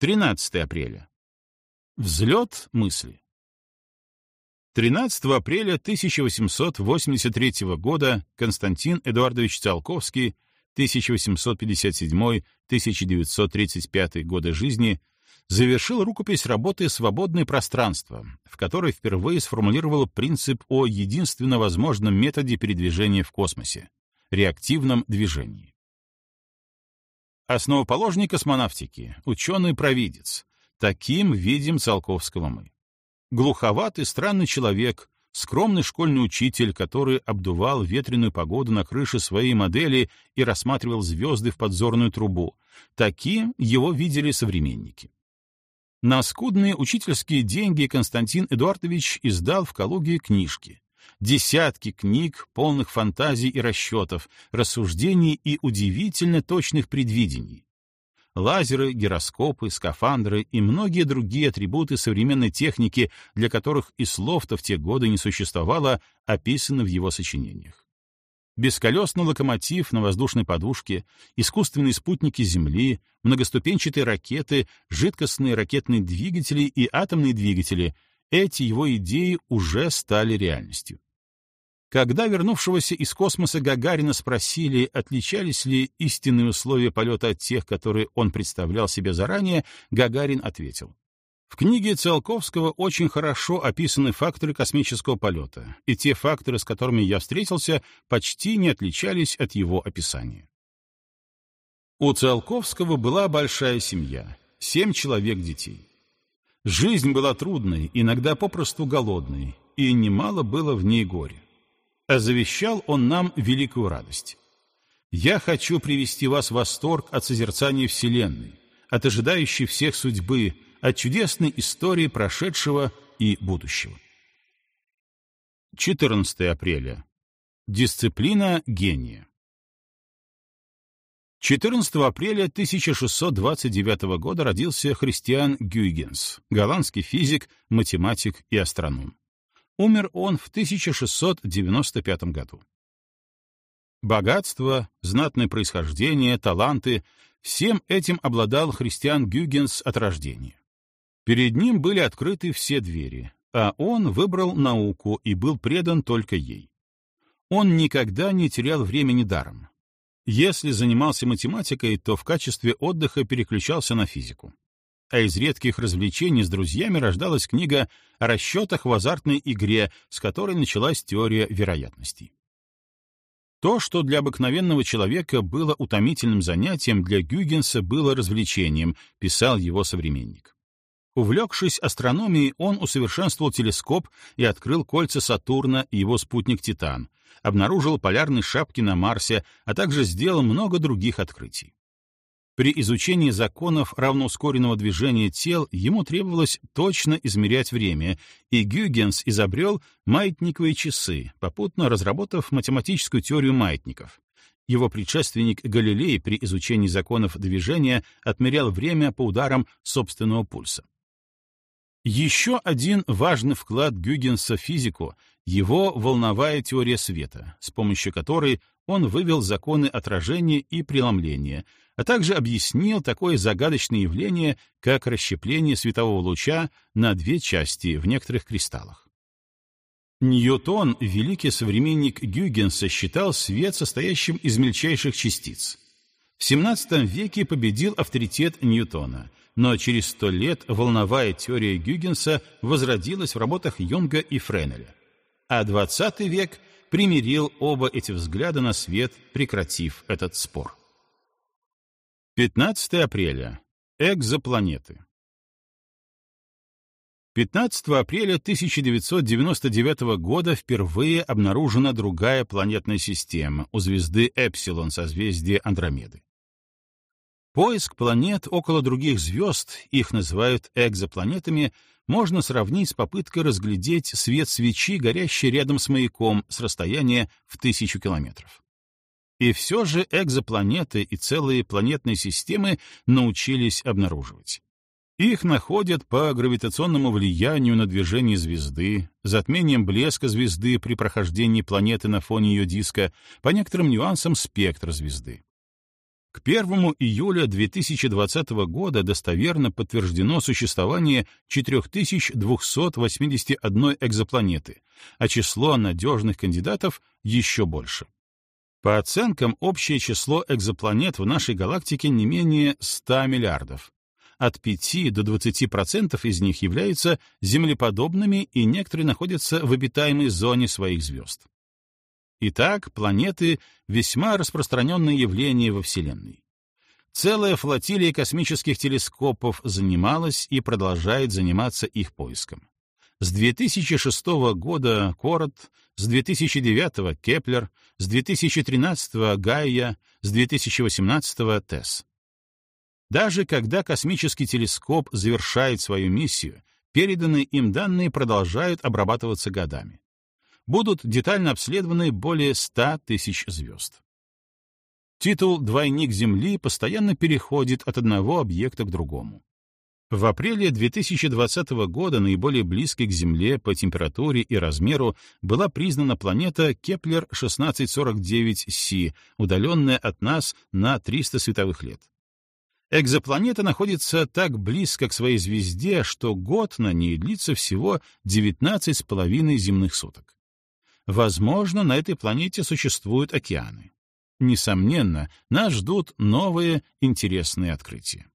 13 апреля. Взлет мысли. 13 апреля 1883 года Константин Эдуардович Циолковский, 1857-1935 годы жизни, завершил рукопись работы «Свободное пространство», в которой впервые сформулировал принцип о единственно возможном методе передвижения в космосе — реактивном движении. Основоположник космонавтики, ученый-провидец. Таким видим Циолковского мы. Глуховатый, странный человек, скромный школьный учитель, который обдувал ветреную погоду на крыше своей модели и рассматривал звезды в подзорную трубу. Таким его видели современники. На скудные учительские деньги Константин Эдуардович издал в Калуге книжки. Десятки книг, полных фантазий и расчетов, рассуждений и удивительно точных предвидений. Лазеры, гироскопы, скафандры и многие другие атрибуты современной техники, для которых и слов-то в те годы не существовало, описаны в его сочинениях бесколесный локомотив на воздушной подушке, искусственные спутники Земли, многоступенчатые ракеты, жидкостные ракетные двигатели и атомные двигатели — эти его идеи уже стали реальностью. Когда вернувшегося из космоса Гагарина спросили, отличались ли истинные условия полета от тех, которые он представлял себе заранее, Гагарин ответил. В книге Циолковского очень хорошо описаны факторы космического полета, и те факторы, с которыми я встретился, почти не отличались от его описания. У Циолковского была большая семья, семь человек детей. Жизнь была трудной, иногда попросту голодной, и немало было в ней горя. Завещал он нам великую радость. «Я хочу привести вас в восторг от созерцания Вселенной, от ожидающей всех судьбы, от чудесной истории прошедшего и будущего. 14 апреля. Дисциплина гения. 14 апреля 1629 года родился Христиан Гюйгенс, голландский физик, математик и астроном. Умер он в 1695 году. Богатство, знатное происхождение, таланты — всем этим обладал Христиан Гюйгенс от рождения. Перед ним были открыты все двери, а он выбрал науку и был предан только ей. Он никогда не терял времени даром. Если занимался математикой, то в качестве отдыха переключался на физику. А из редких развлечений с друзьями рождалась книга о расчетах в азартной игре, с которой началась теория вероятностей. То, что для обыкновенного человека было утомительным занятием, для Гюйгенса было развлечением, писал его современник. Увлекшись астрономией, он усовершенствовал телескоп и открыл кольца Сатурна и его спутник Титан, обнаружил полярные шапки на Марсе, а также сделал много других открытий. При изучении законов равноускоренного движения тел ему требовалось точно измерять время, и Гюйгенс изобрел маятниковые часы, попутно разработав математическую теорию маятников. Его предшественник Галилей при изучении законов движения отмерял время по ударам собственного пульса. Еще один важный вклад Гюгенса в физику — его волновая теория света, с помощью которой он вывел законы отражения и преломления, а также объяснил такое загадочное явление, как расщепление светового луча на две части в некоторых кристаллах. Ньютон, великий современник Гюгенса, считал свет состоящим из мельчайших частиц. В XVII веке победил авторитет Ньютона — но через сто лет волновая теория Гюгенса возродилась в работах Юнга и Френеля. А XX век примирил оба эти взгляда на свет, прекратив этот спор. 15 апреля. Экзопланеты. 15 апреля 1999 года впервые обнаружена другая планетная система у звезды Эпсилон созвездия Андромеды. Поиск планет около других звезд, их называют экзопланетами, можно сравнить с попыткой разглядеть свет свечи, горящий рядом с маяком с расстояния в тысячу километров. И все же экзопланеты и целые планетные системы научились обнаруживать. Их находят по гравитационному влиянию на движение звезды, затмением блеска звезды при прохождении планеты на фоне ее диска, по некоторым нюансам спектра звезды. К 1 июля 2020 года достоверно подтверждено существование 4281 экзопланеты, а число надежных кандидатов еще больше. По оценкам, общее число экзопланет в нашей галактике не менее 100 миллиардов. От 5 до 20% из них являются землеподобными, и некоторые находятся в обитаемой зоне своих звезд. Итак, планеты — весьма распространенное явление во Вселенной. Целая флотилия космических телескопов занималась и продолжает заниматься их поиском. С 2006 года Корот, с 2009 Кеплер, с 2013 Гайя, с 2018 Тесс. Даже когда космический телескоп завершает свою миссию, переданные им данные продолжают обрабатываться годами будут детально обследованы более 100 тысяч звезд. Титул «Двойник Земли» постоянно переходит от одного объекта к другому. В апреле 2020 года наиболее близкой к Земле по температуре и размеру была признана планета Кеплер-1649c, удаленная от нас на 300 световых лет. Экзопланета находится так близко к своей звезде, что год на ней длится всего 19,5 земных суток. Возможно, на этой планете существуют океаны. Несомненно, нас ждут новые интересные открытия.